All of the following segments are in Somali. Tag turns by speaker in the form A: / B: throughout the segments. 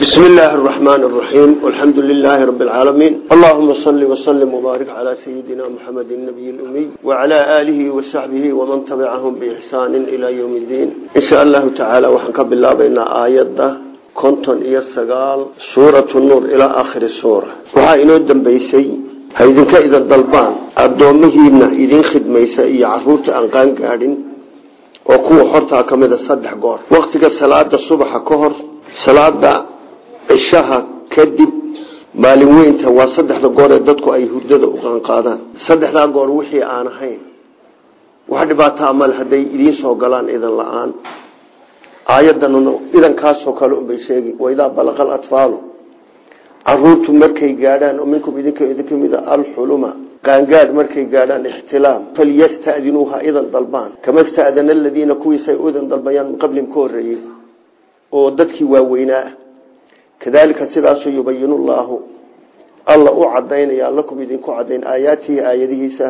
A: بسم الله الرحمن الرحيم والحمد لله رب العالمين اللهم صل وسلم وبارك على سيدنا محمد النبي الأمي وعلى آله وصحبه ومن تبعهم بإحسان إلى يوم الدين إن شاء الله تعالى وحنك بالله بين آيات كنتن إيا السقال سورة النور إلى آخر السورة وحاينو الدنبيسي هيدنك إذا الضلبان أدومهينا إذن خدميسا إيا عروت أنقان قادين وكو حرطها كمدة صدح قور وقتك الصلاة الصبح كهر صلاة cishaha kadib maalin weynta waa saddexda goor ee dadku ay hurdada u qaanqaadaan saddexdaa goor wixii aan ahayn wax dhibaataa mal hadday idiin soo galaan idan la'aan. Aayaddanuna idankaasoo kale unbay sheegi waidaa balaqal atfaalu caruurtu markay gaadhaan oo minkum idinka idinka mida alxuluma qaangaadh markay gaadhaan ixtilaam falyastadinuuha idan dalbaan. Kama stadana aladiina kuwiisay u idan dalbayaan min qablihim oo dadkii waaweynaa kadalika sidaasuu yubayinu llaahu alla u cadaynaya lakum idinku cadayn aayaatihi aayadihiisa.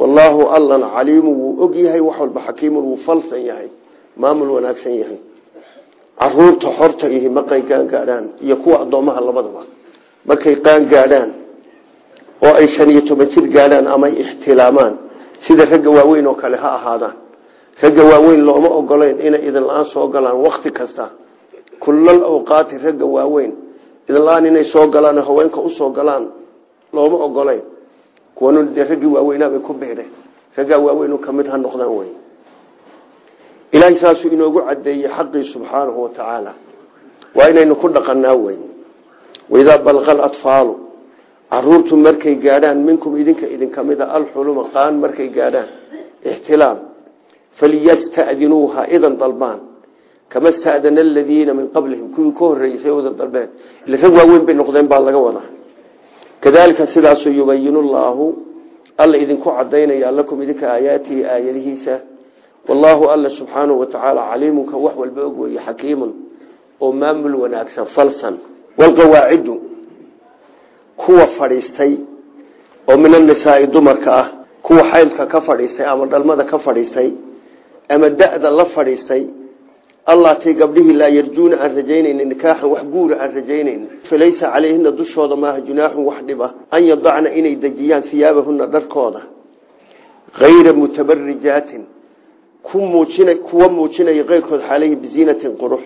A: Wallaahu allana caliimu wuu og yahay wax walba xakiimun wuu falsan yahay maamul wanaagsan yahay. Caruurta xorta ihi markay qaangaadhaan iyo kuwa addoomaha labadaba markay qaangaadhaan oo ay shan iyo toban jir gaadhaan amay ixtilaamaan. Sida ragga waaweyn oo kale ha ahaadaan. Ragga waaweyn looma ogolayn inay idin la'aan soo galaan wakti kasta kullal awqaati ragga waaweyn idinla-aan inay soo galaan haweenka u soo galaan looma ogolayn kuwan dee raggii waaweynaabay ku biireen raggaa waaweyn ka mid ha noqdaan wey ilaahay saasuu inoogu cadeeyey xaqii subxaanahu wa tacaala. Waa inaynu ku dhaqanaa wey waidaa balqal atfaalu caruurtu markay gaadhaan minkum idinka idinka mida alxuluma qaan markay gaadhaan ixtilaam falyastadinuuha idan dalbaan kama stadana aladiina min qablihim kuwii ka horeysay wada dalbeen ila rag waaweyn bay noqdeen baa laga wadaa kadalika sidaasuu yubayinu llaahu alla idinku cadaynaya lakum idinka aayaatihi aayadihiisa wallaahu alla subxaanahu watacaala caliimunka wax walba og weeye xakiimun oo maamul wanaagsan falsan walqawaacidu kuwa fadhiistay oo min annisaai dumarka ah kuwa xaylka ka fadhiistay ama dhalmada ka fadhiistay ama da-da la fadhiistay allaatay gabdhihii laa yarjuuna aan rajaynaynin nikaaxan wax guura aan rajaynaynin falaysa calayhina dushooda maaha junaaxun wax dhiba. An yadacna inay dejiyaan hiyaabahuna dharkooda. Hayra mutabarijaatin kuwa muujinaya keyrkood xalayhi biziinatin qurux.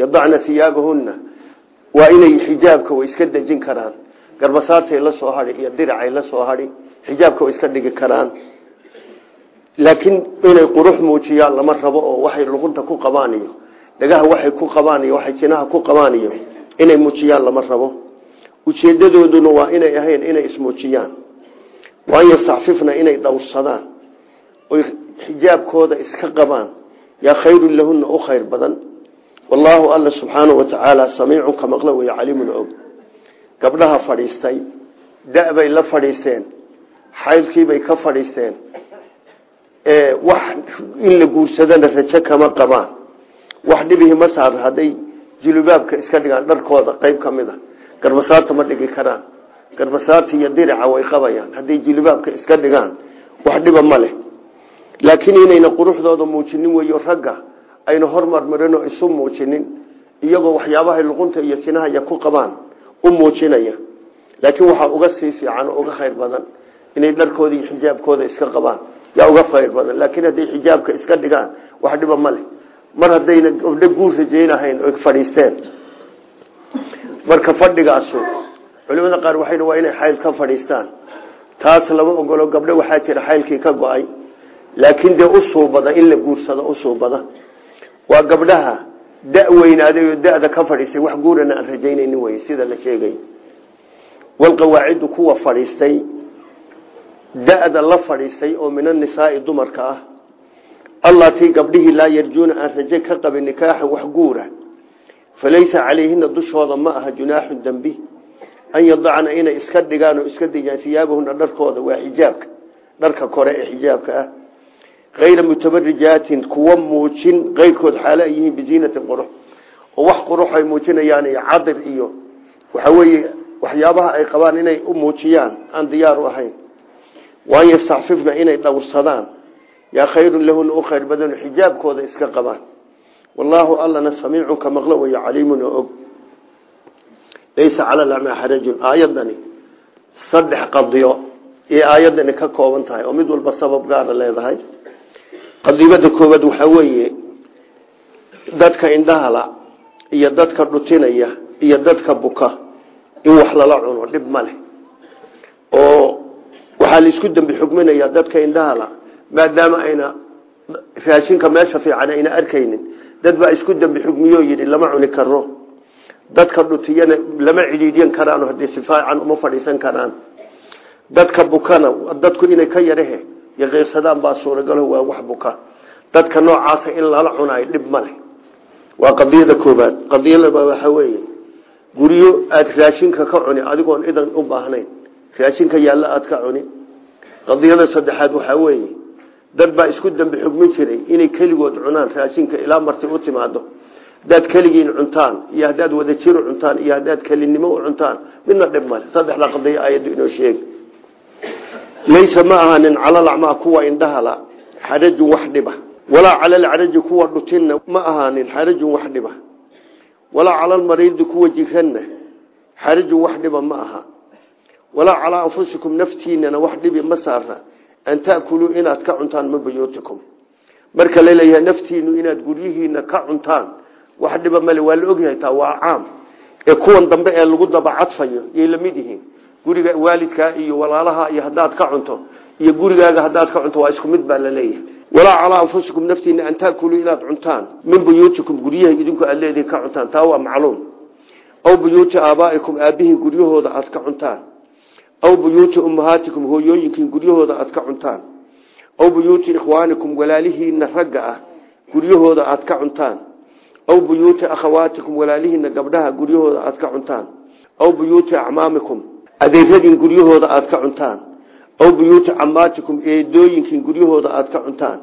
A: Yadacna hiyaabahuna waa inay xijaabka way iska dejin karaan. Garbasaartay la soo hadhi iyo diracay la soo xijaabka way iska dhigi karaan laakiin inay qurux muujiyaan lama rabo oo waxay luqunta ku qabaan iyo dhagaha waxay ku qabaan iyo waxay jinaha ku qabaan iyo inay muujiyaan lama rabo. Ujeedadooduna waa inay ahayn inay ismuujiyaan. Waa an yastacfifna inay dhowrsadaan oy xijaabkooda iska qabaan. Yaa khayrun lahuna u khayr badan. Wallaahu alla subxaanahu watacaala samiicun ka maqla wey caliimun og. Gabdhaha fadhiistay da-bay la fadhiisteen xaylkiibay ka fadhiisteen wax in la guursadana rajo kama qabaan. Wax dhibihi ma saar hadday julubaabka iska dhigaan dharkooda qayb ka mid a. Garbasaarta ma dhigi karaan. Garbasaarta iyo dirica way qabayaan. Hadday julubaabka iska dhigaan wax dhiba ma leh. Laakiin inayna quruxdooda muujinin weyo ragga ayna hormarmarinoo isu muujinin iyagoo waxyaabahay luqunta iyo jinahaya ku qabaan u muujinaya. Laakiin waxaa uga sii fiican oo uga khayr badan inay dharkooda iyo xijaabkooda iska qabaan yaa uga khayr badan. Laakiin hadday xijaabka iska dhigaan wax dhiba ma leh. Mar haddayna gabdho guur rajaynahayn oy fadhiisteen. Marka fadhigaasu culimada qaar waxay waa inay xayl ka fadhiistaan. Taas lama ogolo gabdho waxaa jira xaylkii ka go'ay. Laakiin dee u suubada in la guursado u waa gabdhaha da weynaaday oo da-da ka fadhiistay wax guurana aan rajaynaynin sida la sheegay. Walqawaacidu kuwa fadhiistay da-da la fadhiistay oo min annisaai dumarka ah. Allatii gabdhihii laa yarjuuna aan raje ka qabin nikaaxan wax guura falaysa calayhina dushooda ma aha junaaxun dembi an yadacna inay iska dhigaan oo iska dejaan hiyaabahuna dharkooda waa xijaabka dharka kore ee xijaabka ah. Hayra mutabarijaatin kuwa muujin keyrkood xaalo ay yihiin biziinatin qurux. Oo wax qurux ay muujinayaan iyo cadir iyo waxa weeye waxyaabaha ay qabaan inay u muujiyaan aan diyaar u ahayn waan yastacfifna inay dhowrsadaan yaa khayrun lahuna u khayr badan xijaabkooda iska qabaan. Wallaahu allana samiicun ka maqlo weyo caliimun oo og. Laysa cala lacmaa xarajun aayadani saddex qadiyo iyo aayadani ka kooban tahay oo mid walba sabab gaara leedahay. Qadibada koobaad waxaa weeye dadka indhahala iyo dadka dhutinaya iyo dadka buka in wax lala cuno dhib ma leh waxaa la isku dembi xugminayaa dadka indhahala maadaama ayna raashinka meesha fiican ayna arkaynin dad baa isku dembi xugmiyo yidhi lama cuni karo dadka dhutiyana lama cidhiidyan karaan haddii si uma fadhiisan karaan. Dadka bukana dadku inay ka yarahe yaqiirsadaan baa suuragalo waa wax buka. Dadka noocaasa in lala cunayo dhib ma leh. Waa qadiyada koobaad qadiyada labaad waxaa weeye guryo aada raashinka ka cuni adigoon idan u baahnayn raashinka yaalla aada ka cuni qadiyada saddexaad waxaa weeye dad baa isku dambi xugmin jiray inay keligood cunaan raashinka ilaa marti u timaado haddaad keligiin cuntaan iyo haddaad wadajiru cuntaan iyo haddaad kelinimo cuntaan midna dhib male saddexda qadiyo aayaddu inoo sheegi. Laysa ma ahaanin calalacmaa kuwa indhahala xarajun wax dhiba. Walaa calalcaraji kuwa dhutinna ma ahaanin xarajun wax dhiba. Walaa calalmariidi kuwa jiranna xarajun wax dhiba ma aha walaa calaa anfusikum naftiinana wax dhibi ma saara an taakuluu inaad ka cuntaan min buyuutikum marka la leeyahay naftiinu inaad guryihiina ka cuntaan wax dhiba male waa la ogyahay taa waa caam. Ee kuwan dambe ee lagu daba cadfayo yay la mid yihiin. Guriga waalidkaa iyo walaalaha iyo haddaad ka cunto iyo gurigaaga haddaad ka cunto waa isku mid baa la leeyahay walaa calaa anfusikum naftiina an taakuluu inaad cuntaan min buyuutikum guryaha idinku aad leedihin ka cuntaan taa waa macluum. Aw cuntaan aw buyuuti ummahaatikum hooyooyinkiin guryahooda aad ka cuntaan. Aw buyuuti ikhwaanikum walaalihiina ragga ah guryahooda aad ka cuntaan. Aw buyuuti akhawaatikum walaalihiina gabdhaha guryahooda aad ka cuntaan. Aw buyuuti acmaamikum adeeradiin guryahooda aad ka cuntaan. Aw buyuuti camaatikum eedooyinkiin guryahooda aad ka cuntaan.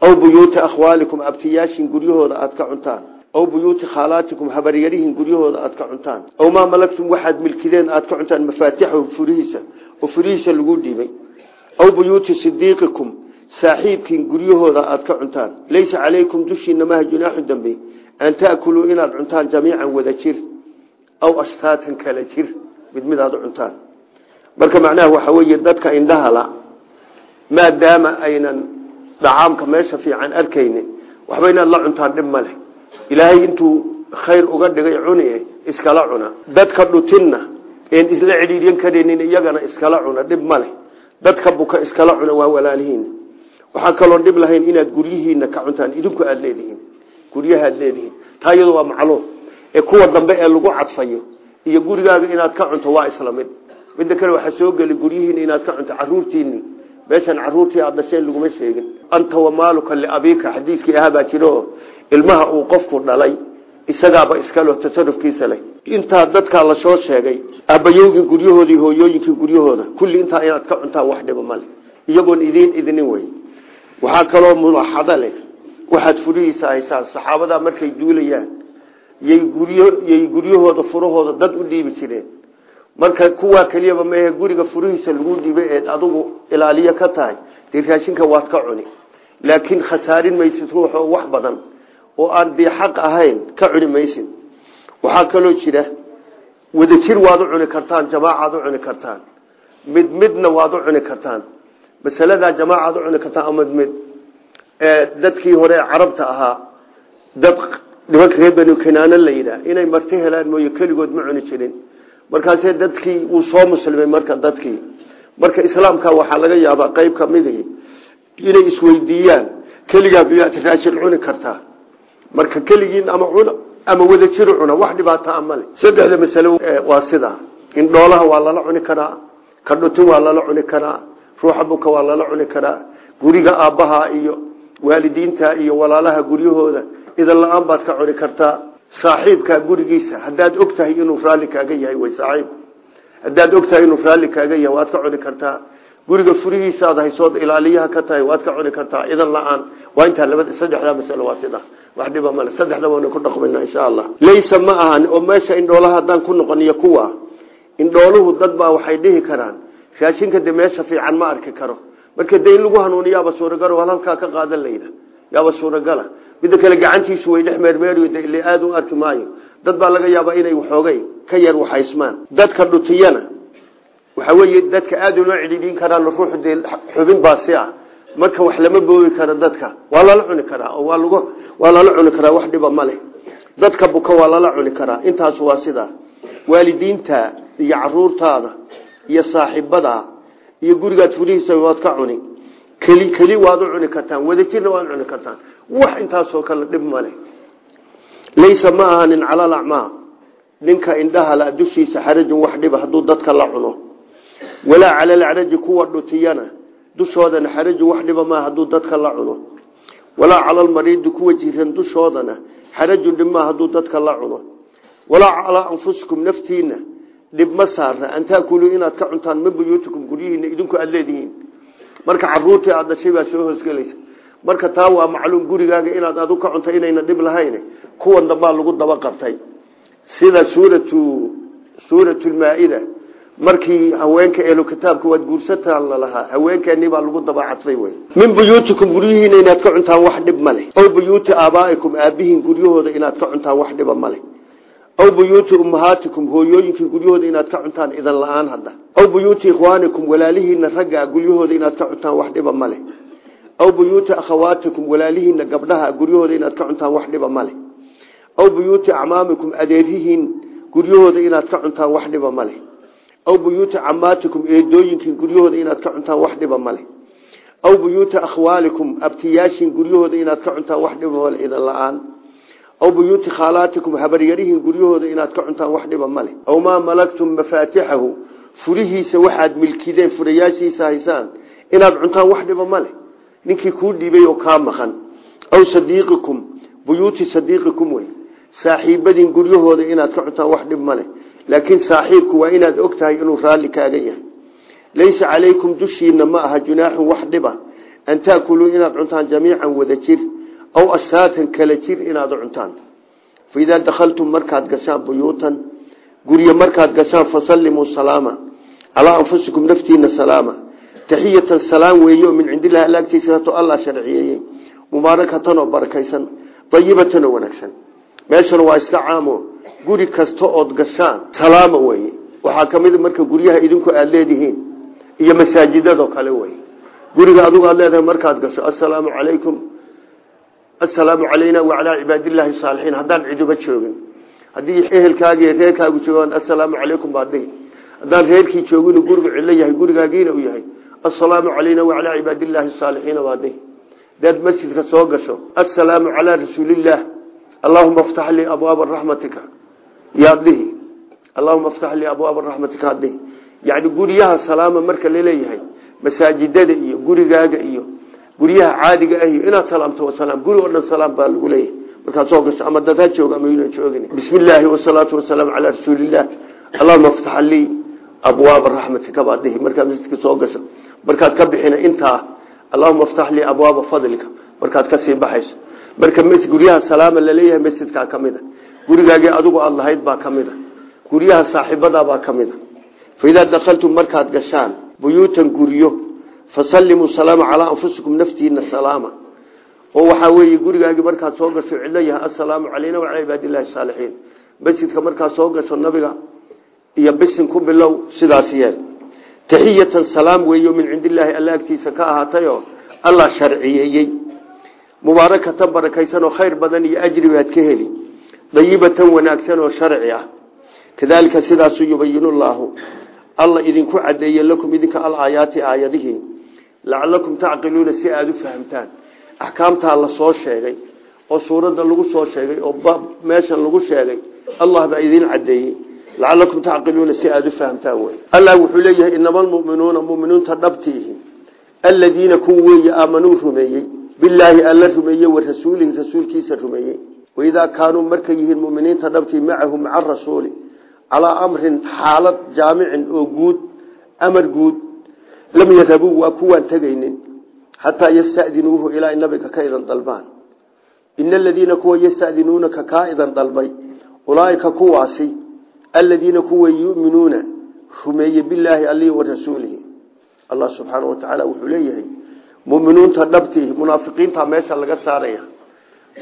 A: Aw buyuuti akhwaalikum abtiyaashiin guryahooda aad ka cuntaan aw buyuuti khaalaatikum habaryarihiin guryahooda aad ka cuntaan. Aw maa malagtum waxaad milkideen aad ka cuntaan mafaatixahu furihiisa. Oo furihiisa lagu dhiibay. Aw buyuuti sidiiqikum saaxiibkiin guryahooda aad ka cuntaan. Laysa calaykum dushiina maha junaaxu dambe. An taakuluu inaad cuntaan jamiican wada jir. Aw ashtaatan kala jir mid mid aad cuntaan. Marka macnaha waxa weeye dadka indhahala maadaama aynan dhacaamka meesha fiican arkaynin waxba inaad la cuntaan dhib ma ilaahay intuu khayr uga dhigay cuni iskala cuna. Dadka dhutinna een isla cidhiidyan karaynin iyagana iskala cuna dhib ma leh. Dadka buka iskala cuna waa walaalihiin. Waxaa kaloo dhib lahayn inaad guryihiina ka cuntaan idinku aada leedihiin. Guryaha aad leedihiin. Taa iyadu waa macluum. Ee kuwa dambe ee lagu cadfayo iyo gurigaaga inaad ka cunto waa isla mid. Midda kale waxaa soo geli guryihiina inaad ka cunto caruurtiini meeshan caruurtii aad dhasheen laguma sheegin. Anta wamaaluka liabiika xadiidkii ahaa baa jiro. Ilmaha uu qofku dhalay isagaaba iskalo tasarufkiisa leh. Intaa dadkaa la soo sheegay aabbayowgii guryahoodii hooyooyinkii guryahooda kulli intaa inaad ka cuntaan wax dhiba male iyagoon idiin idinin wey waxaa kaloo mulaaxado leh. Waxaad furihiisa haysaan saxaabadaa markay duulayaan yay guryo yay guryahooda furahooda dad u dhiibi jireen marka kuwaa keliyaba maehe guriga furihiisa lagu dhiibay eed adugu ilaaliyo ka tahay dee raashinka waad ka cuni. Laakiin khasaarin maysid ruux oo wax badan oo aan dee xaq ahayn ka cuni maysid waxaa kaloo jira wadajir waad u cuni kartaan jamaacaad u cuni kartaan. Mid midna waad u cuni kartaan. Masaladaa jamaacaad u cuni kartaan mid mid dadkii hore carabta ahaa dad nimanka reer kanaana la inay marti helaan mooye keligood ma cuni jirin markaasee dadkii wuu soo muslimay marka dadkii. Marka islaamka waxaa laga yaabaa qeyb ka midihi inay isweydiiyaan keligaa miyaad raashin cuni kartaa marka keligiin ama cuna ama wadajiru cuna wax dhibaataa male saddexda masalo waa sidaa in dhoolaha waa lala cuni karaa ka waa lala cuni karaa ruuxa buka waa lala cuni karaa guriga aabbaha iyo waalidiinta iyo walaalaha guryahooda idan la'aan baad ka cuni kartaa saaxiibkaa gurigiisa. Haddaad og tahay inuu raalli kaaga yahay way saaxiibku haddaad og tahay inuu raalli kaaga yahay waad ka cuni kartaa. Guriga furihiisaad haysood ilaaliyaha ka tahay waad ka cuni kartaa. Idan la'aan waa intaa saddexdaa masalo waa sida. Wax dhiba male saddexda waana ku dhaqmayna insha allah. Laysa ma ahan oo meesha indhoolaha haddaan ku noqoniyo kuwa indhooluhu dad baa waxay dhihi karaan raashinka de meesha fiican ma arki karo. Marka de in lagu hanuuniyaaba suuragalo hal ka qaadan layda yaaba suuragala midda kale gacantiisu way dhex meermeeri aada u arki maayo. Dad baa laga yaabaa inay waxoogay ka yar waxaysmaan dadka dhutiyana waxaa weeye dadka aada uma cidhiidhin karaan ruuxu dee xubin baasi ah. Marka wax lama boogi karo dadka waa lala cuni karaa oo waa lag waa lala cuni karaa wax dhiba male dadka buka waa lala cuni karaa. Intaas waa sidaa waalidiinta iyo caruurtaada iyo saaxiibada iyo gurigaad furihiisa waad ka cuni keli keli waad u cuni kartaan wadajirna waad cuni kartaan. Wax intaasoo kale dhib male laysa ma ahanin cala lacmaa ninka indhaha la dushiisa xarajun wax dhiba hadduu dadka la cuno. Walaa cala lacraji kuwa dhutiyana. Dushoodana xarajun wax dhiba maa hadduu dadka la cuno. Walaa cala almariidi kuwa jiran dushoodana. Xarajun dhib maa hadduu dadka la cuno. Walaa calaa anfusikum naftiina dhib ma saarna. An taakuluu inaad ka cuntaan min buyuutikum guryihiina idinku aada leedihiin marka caruurtii aad dhashay baa soo hoosgelaysa. Marka taa waa macluum gurigaaga inaad adu ka cunta inayna dhib lahayn kuwan dambaa lagu daba qabtay. Sida suuratu suuratulmaa-ida markii haweenka eelo kitaabka waad guursataan lalahaa haweenkeennii baa lagu daba cadfay wey min buyuutikum guryihiina inaad ka cuntaan wax dhib ma leh. Ow buyuuti aabaa'ikum aabihiin guryahooda inaad ka cuntaan wax dhiba ma leh aw buyuuti ummahaatikum hooyooyinkii guryahooda inaad ka cuntaan idan la'aan hadda. Aw buyuuti ikhwaanikum walaalihiina ragga guryahooda inaad ka cuntaan wax dhiba ma leh. Aw buyuuti akhawaatikum walaalihiina gabdhaha guryahooda inaad ka cuntaan wax dhiba ma leh. Aw buyuuti acmaamikum adeerihiin guryahooda inaad ka cuntaan wax dhiba ma leh. Aw buyuuti camaatikum eedooyinkiin guryahooda inaad ka cuntaan wax dhiba ma leh. Aw buyuuti akhwaalikum abtiyaashiin guryahooda inaad ka cuntaan wax male idan la'aan aw buyuuti khaalaatikum habaryarihiin guryahooda inaad ka cuntaan wax dhiba ma leh. Aw maa malagtum mafaatixahu furihiisa waxaad milkideen furayaashiisa haysaan inaad cuntaan wax dhiba ma leh. Ninkii kuu dhiibay oo kaa maqan. Aw sadiiqikum buyuuti sadiiqikum wey saaxiibadiin guryahooda inaad ka cuntaan wax dhib ma leh. Laakiin saaxiibku waa inaad og tahay inuu raalli kaaga yahay. Laysa calaykum dushiina ma aha junaaxun wax dhiba an taakuluu inaad cuntaan jamiican wada jir aw ashaatan kala jir inaad cuntaan fa idaa dakhaltum markaad gashaan buyuutan guryo markaad gashaan fasallimuu salaama calaa anfusikum naftiina salaama taxiyatan salaam weeyo min cindillahi alla agtiisa hato allah sharciyeeyey mubaarakatan oo barakaysan dayibatan oo wanaagsan meeshan waa iska caamo guri kasta ood gashaan salaama weye waxaa ka mid marka guryaha idinku aada leedihiin iyo masaajidadoo kale wey guriga adigu aad leedahay markaad gasho assalaamu calaykum assalaamu calayna wacalaa cibaadillaahi saalixiin haddaan ciduba joogin. Haddii ehelkaagi reerkaagu joogaan assalaamu calaykum baad dhihi. Haddaan reerkii joogin gurigu cillo yahay gurigaagiina u yahay assalaamu calayna wacalaa cibaadillaahi saalixiina baad dhihi. Hadaad masjidka soo gasho assalaamu calaa rasuulillaah allahuma aftax lii abwaaba raxmatika yaad dhihi. Allahuma aftax lii abwaaba raxmatika ad dhihi. Yacni guryaha salaama marka la leeyahay masaajidada iyo gurigaaga iyo guryaha caadiga ah iyo inaad salaamto wasalaam guri oo dhan salaam baa lagu leeyahay. Markaad soo gasho ama dad ha jooga ama yuna joogin. Bismi illaahi wasalaatu wasalaamu calaa rasuulillaah allahuma aftax lii abwaaba raxmatika baad dhihi. Markaad masjidka soo gasho markaad ka bixina intaa allahuma aftax lii abwaaba fadlika. Markaad ka sii baxayso. Marka guryaha salaama la leeyahay masjidkaa ka mid a. Adigu aada lahayd baa ka mid a. Guryaha saaxiibadaabaa ka mid a. Fa idaa dakhaltum markaad gashaan buyuutan guryo fasallimuu salaama calaa anfusikum naftiina salaama. Oo waxaa weeye gurigaagii markaad soo gasho cidlo yahay assalaamu calayna wacalaa cibaadillahi saalixiin. Masjidka markaad soo gasho nabiga iyo bisin ku bilow sidaas yeel taxiyatan salaam weeyo min cindillaahi alla agtiisa ka ahaatayoo allah sharciyeeyey mubaarakatan barakaysan oo khayr badan iyo ajri baad ka heli. Dayibatan wanaagsan oo sharci ah. Kadaalika sidaasuu yubayinu llaahu alla idinku cadeeye lakum idinka alaayaati aayadihii lacalakum tacqiluuna si aada u fahamtaan. Axkaamtaa la soo sheegay oo suuradda lagu soo sheegay oo meeshan lagu sheegay allah baa idin cadeeyey lacalakum tacqiluuna si aada u fahamtaan wey allah wuxuu leeyahay inama almu'minuuna muminiinta dhabtiihi aladiina kuwa weeye aamanuu rumeeyey bilaahi alla rumeeyey wa rasuulihi rasuulkiisa rumeeyey. Waidaa kaanuu markay yihiin muminiinta dhabtii macahu maca rasuuli calaa amrin xaalad jaamicin oo guud amar guud lam yadhabuu waa kuwaan tegaynin xataa yastadinuuhu ilaa ay nabiga ka idan dalbaan ina aladiina kuwa yastadinuunaka kaa idan dalbay ulaaika kuwaasi aladiina kuwa yuminuuna rumeeye bilaahi alihi wa rasuulihi. Allah subxaana wa tacaala wuxuu leeyahay muminiinta dhabtii munaafiqiinta meesha laga saaraya.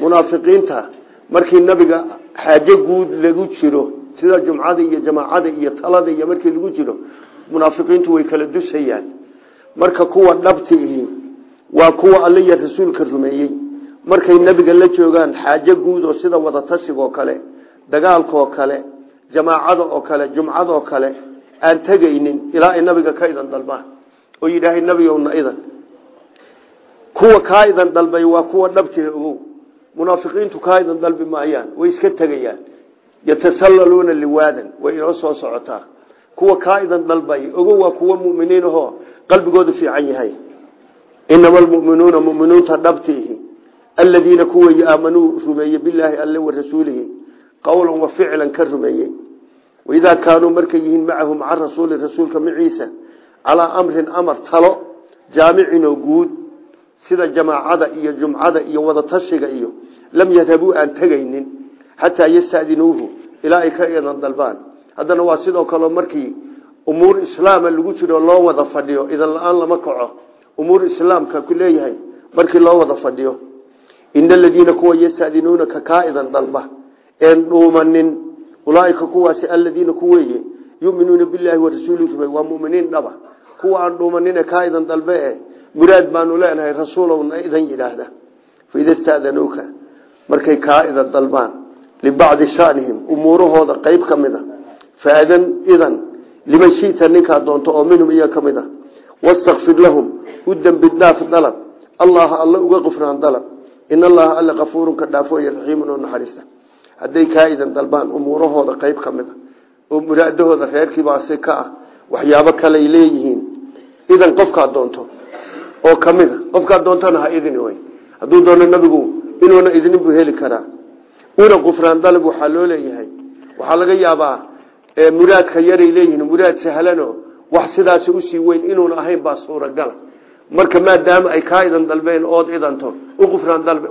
A: Munaafiqiinta markii nabiga xaajo guud lagu jiro sida jumcada iyo jamaacada iyo talada iyo markii lagu jiro munaafiqiintu way kala dusayaan marka kuwa dhabtiihi waa kuwa iyo rasuulka rumeeyey. Markay nabiga la joogaan xaajo guud oo sida wadatashigaoo kale dagaalkaoo kale jamaacada oo kale jumcada oo kale aan tegaynin ilaa ay nabiga ka idan dalbaan oo yidhaahay nabigowna idan kuwa kaa idan dalbay waa kuwa dhabtihi ogow munaafiqiintu kaa idan dalbi maayaan way iska tegayaan. Yatasallaluuna liwaadan way inoo soo socotaa kuwa kaa idan dalbay ogow waa kuwa muminiin ahoo qalbigoodu fiican yahay. Inama almuminuuna muminuunta dhabtiihi aladiina kuway aamanuu rumeeyey bilaahi alle wa rasuulihi qowlan wa ficlan ka rumeeyey. Waidaa kaanuu markay yihiin macahu maca rasuuli rasuulka maciisa calaa amrin amar talo jaamicin guud sida jamaacada iyo jumcada iyo wadatashiga iyo lam yadhabuu aan tegaynin xataa yastadinuuhu ilaa ay ka idan dalbaan haddana waa sidoo kaleo markii umuur islaama lagu jiro loo wada fadhiyo idan la'aan lama kaco. Umuur islaamka ku leeyahay markii loo wada fadhiyo. Ina aladiina kuwa yastadinuunaka kaa idan dalba. Een dhuumanin. Ulaaika kuwaasi aladiina kuweeye yuminuuna bilaahi warasuulihi rumey waa muminiin dhaba. Kuwa aan dhuumanine kaa idan dalbe e muraad baanu leenahay rasuulowna idan yidhaahda. Faida stadanuuka markay kaa idan dalbaan libacdi shanihim umuurahooda qeyb ka mid a faadan idan liman shita ninkaa doonto oo minhum iya ka mid a wastakfir lahum u dembi dhaaf dalab allaha alle uga qufraan dalab in allaha alle kafuurun ka dhaafooye raxiimun oo naxariista hadday kaa idan dalbaan umuurahooda qeyb ka mid a oo muraadahooda reerkiibaasi ka ah waxyaabo kaley leeyihiin idan qofkaa doonto oo ka mid a qofkaa doontana ha idin wey hadduu doono nabigu inuuna idinin heli karaa una qufraan dalab leeyahay waxaa laga muraadka yaray leeyihiin muraad sahlano wax sidaas u sii weyn inuuna ahayn baa suuragala. Marka maadaama ay kaa idan dalbeen ood idanto u qufraan dalbe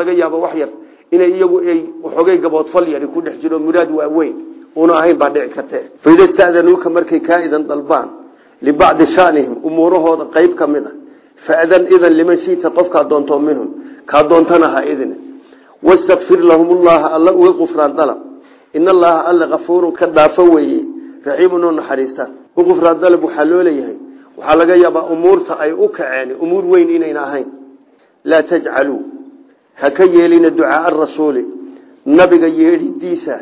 A: laga yaaba wax yar inay iyagu ay waxoogay gaboodfal yari ku dhex jiro muraad waaweyn una ahayn baa dhici karte faida stadanuuka markay kaa idan dalbaan libacdi shanihim umuurahooda qeyb ka mid a faadan idan liman shita qofkaa doonto minhum kaa doontana ha idin wastakfir lahum llaha alla uga qufraan dalab in allaha alle kafuurun ka dhaafo weeye raxiimun oo naxariista. U qufraan dalab waxaa loo leeyahay. Waxaa laga yaabaa umuurta ay u kaceen umuur weyn inayna ahayn. Laa tajcaluu ha ka yeelina ducaaa rasuuli nabiga yeedhidiisa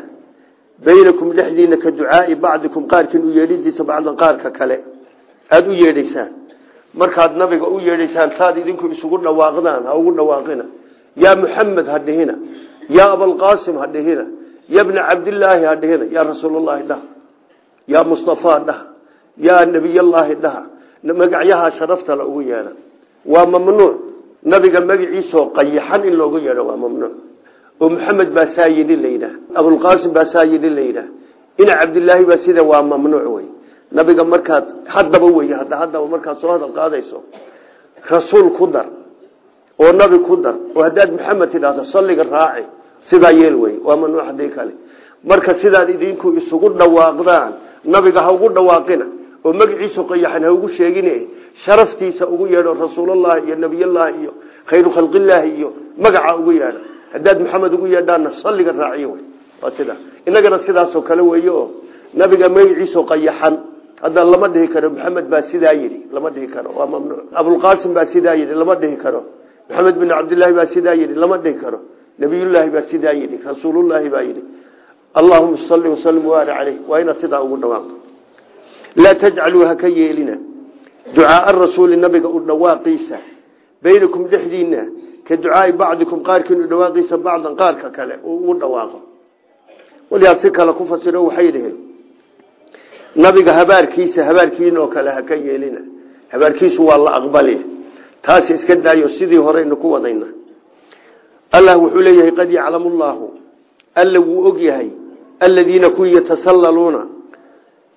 A: baynakum dhexdiina ka ducaai bacdikum qaarkiin u yeedhidiisa bacdan qaarka kale. Aada u yeedhaysaan. Markaad nabiga u yeedhaysaan saad idinku isugu dhawaaqdaan ha ugu dhawaaqina. Yaa muxamed ha yaa abalqaasim ha ya bna cabdilaahi ha dhihina yaa rasuulllahi dhaha yaa mustafaa dhaha yaa nebiyallaahi dhaha magacyaha sharafta la ugu yeedha waa mamnuuc nabiga magaciisoo qayaxan in loogu yeedho waa mamnuuc oo maxamed baa saa yidhi layidhaah abulqaasim baa saa yidhi layidhaah ina cabdilaahi baa sida waa mamnuuc wey nabiga markaad haddaba wey hadda haddaba markaad soo hadal qaadayso rasuul ku dar oo nabi ku dar oo haddaad maxamed tidhaahdo sidaa yeel wey waa mamnuuc haddii kale. Marka sidaad idinku isugu dhawaaqdaan nabiga ha ugu dhawaaqina oo magaciisu qayaxan ha ugu sheegin sharaftiisa ugu yeedho rasuulallahi iyo nebiyallaahi iyo khayru khalqillaahi iyo magaca ugu yeedho. Haddaad maxamed ugu yeedhaana salliga raaciyo wey waa sidaa inagana sidaasoo kale weeye oo nabiga magaciisu qayaxan. Hadda lama dhihi karo maxamed baa sidaa yidhi lama dhihi karo. Waa mamnuuc. Abulqaasim baa sidaa yidhi lama dhihi karo. Maxamed bin cabdillaahi baa sidaa yidhi lama dhihi karo nabiyullaahi baa sidaa yidhi rasuulullaahi baa yidhi allahuma salli wasalim waali caleyh waa inaad sidaa ugu dhawaaqdo laa tajcaluu ha ka yeelina ducaaa rasuuli nabiga u dhawaaqiisa baynakum dhexdiina ka ducaai bacdikum qaarkiin u dhawaaqiisa bacdan qaarka kale uu ugu dhawaaqo waliyaa si kale ku fasiro waxay dhaheen nabiga habaarkiisa habaarkiin oo kale ha ka yeelina habaarkiisu waa la aqbali taasi iska daayo sidii allah wuxuu leeyahay qad yaclamu llaahu alla wuu og yahay aladiina kuwii yatasallaluuna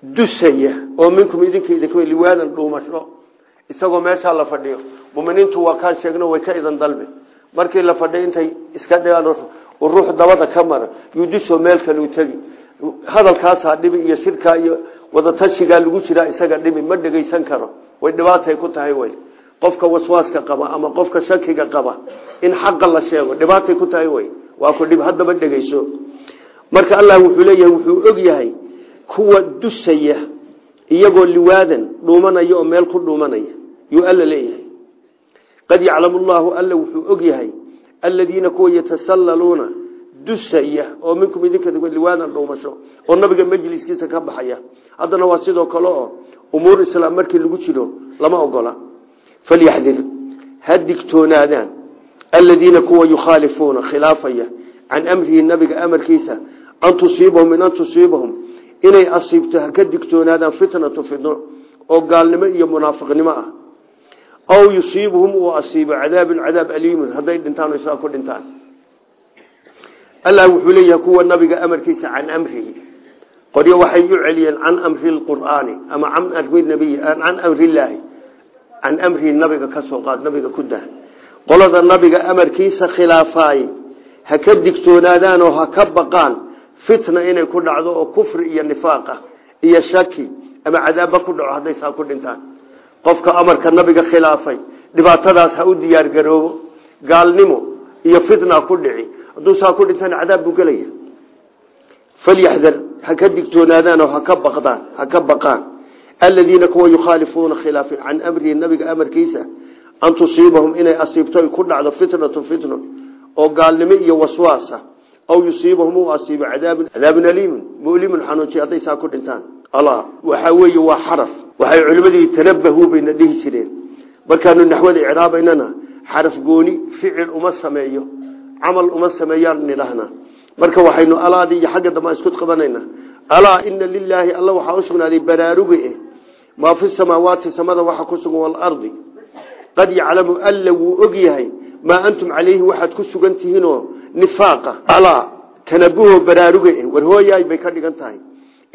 A: dusaya oo minkum idinka idinka liwaadan dhuumasho isagoo meeshaa la fadhiyo. Muminiintu waa kaan sheegno way ka idan dalbe. Markii la fadhiyo intay iska dhigaan ruux dabada ka mara yuu dusoo meel kale u tegi hadalkaasaa dhibi iyo shirkaa iyo wadatashigaa lagu jiraa isaga dhibi ma dhegaysan karo. Way dhibaatay ku tahay wy qofka waswaaska qaba ama qofka shakiga qaba in xaqa la sheego. Dhibaatay ku tahay wey waa ku dhib haddaba dhegeyso marka allah wuxuu leeyahay wuxuu og yahay kuwa dusaya iyagoo liwaadan dhuumanaya oo meel ku dhuumanaya. Yuu alla leeyahay. Qad yaclamu llaahu alla wuxuu og yahay aladiina kuwa yatasallaluuna dusaya oo minkum idinka liwaadan dhuumasho oo nabiga majliskiisa ka baxaya. Haddana waa sidoo kale oo umuur islaam markii lagu jiro lama ogola falyaxdir ha digtoonaadaan aladiina kuwa yukhaalifuuna khilaafaya can amrihi nabiga amarkiisa an tusiibahum min an tusiibahum inay asiibto ha ka digtoonaadaan fitnatu fitno oo gaalnimo iyo munaafiqnimo ah aw yusiibuhum uu asiibo cadaabun cadaab aliimun hadday dhintaan isaa ku dhintaan allah wuxuu leeyahay kuwa nabiga amarkiisa can amrihi qoryo waxay u celiyeen can amri lqur'aani ama can amri nabiy can can amrihi nabiga ka soo qaad nabiga ku dah qolada nabiga amarkiisa khilaafaay ha ka digtoonaadaan oo ha ka baqaan fitna inay ku dhacdo oo kufri iyo nifaaqa iyo shaki ama cadaabba ku dhaco hadday saa ku dhintaan. Qofka amarka nabiga khilaafay dhibaatadaas ha u diyaar garoobo gaalnimo iyo fitna ku dhici. Hadduu saa ku dhintaan cadaab buu gelaya. Falyaxdar ha ka digtoonaadaan oo ha ka baqaan aladiina kuwa yukhaalifuuna khilaafa can amrihi nabiga amarkiisa an tusiibahum inay asiibto ku dhacdo fitnatu fitno oo gaalnimo iyo waswaasa aw yusiibahum uu asiibo cadaabun aliimun mulimun xanuuji hadday saa ku dhintaan. Allah waxaa weeye waa xaraf waxay culimadii tanabahu bayna dhihi jireen. Markaanu naxwada icraabaynana xaraf gooni ficil uma sameeyo camal uma sameeyaan nidhahna marka waxaynu alaadii iyo xagga dambe isku qabanayna alaa ina lilaahi alla waxaa u sugnaaday baraaruge eh maa fi samaawaati samada waxa ku sugan waalardi qad yaclamu alla wuu og yahay maa antum calayhi waxaad ku sugan tihiinoo nifaaqa alaa tanabuho baraaruge eh war hooyaay bay ka dhigan tahay.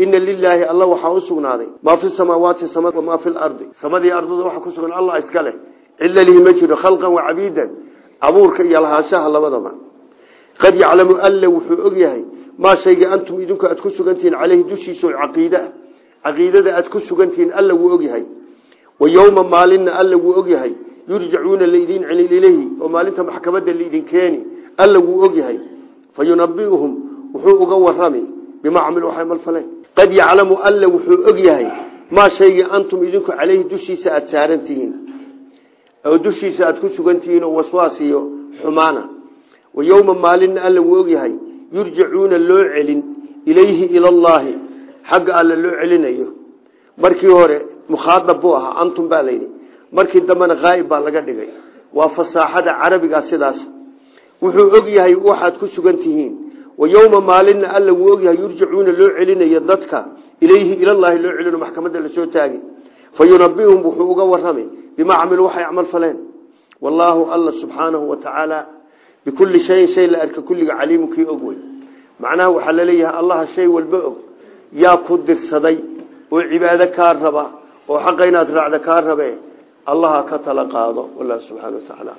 A: Ina lilaahi alla waxaa u sugnaaday maa fi samaawaati maa fi lardi samadii ardada waxa ku sugan allah iska leh. Cilla lihi ma jiro khalqan wa cabiidan abuurka iyo lahaanshaha labadaba. Qad yaclamu alla wuxuu og maa shayga antum idinku aad ku sugantihiin caleyhi dushiisa caqiidada aad ku sugantihiin alla wuu og yahay wa yowma maalinna alla wuu og yahay yurjacuuna laydin celin ileyhi oo maalinta maxkamadda laydin keeni alla wuu og yahay fa yunabiuhum wuxuu uga warami bimaa camilu waxay malfaleen qad yaclamu alla wuxuu og yahay maa shayga antum idinku caleyhi dushiisa aada saaran tihiin oo dushiisa aad ku sugan tihiin oo waswaas iyo xumaana. Wa yowma maalinna alla wuu ogyahay yurjacuuna loo celin ilayhi ilallaahi xagga alla loo celinayo. Markii hore mukhaadab buu ahaa antum baa layidhi. Markii dambena haa'ib baa laga dhigay. Waa fasaaxada carabiga sidaas. Wuxuu og yahay waxaad ku sugan tihiin. Wa yowma maalinna alla wuu ogyahay yurjacuuna loo celinayo dadka. Ilayhi ilallaahi loo celino maxkamadda la soo taagi. Fa yunabiuhum wuxuu uga warramay bimaa camiluu waxay acmal faleen. Wallaahu alla subxaanahu wa tacaala bikulli shayin shay la arka kulliga caliimu kii og wey macnaha waxaa la leeyahay allaha shay walba og yaa ku dirsaday oo cibaado kaa raba oo xaqa inaad raacda kaa rabe allaha ka tala qaado wallahu subxana wa tacala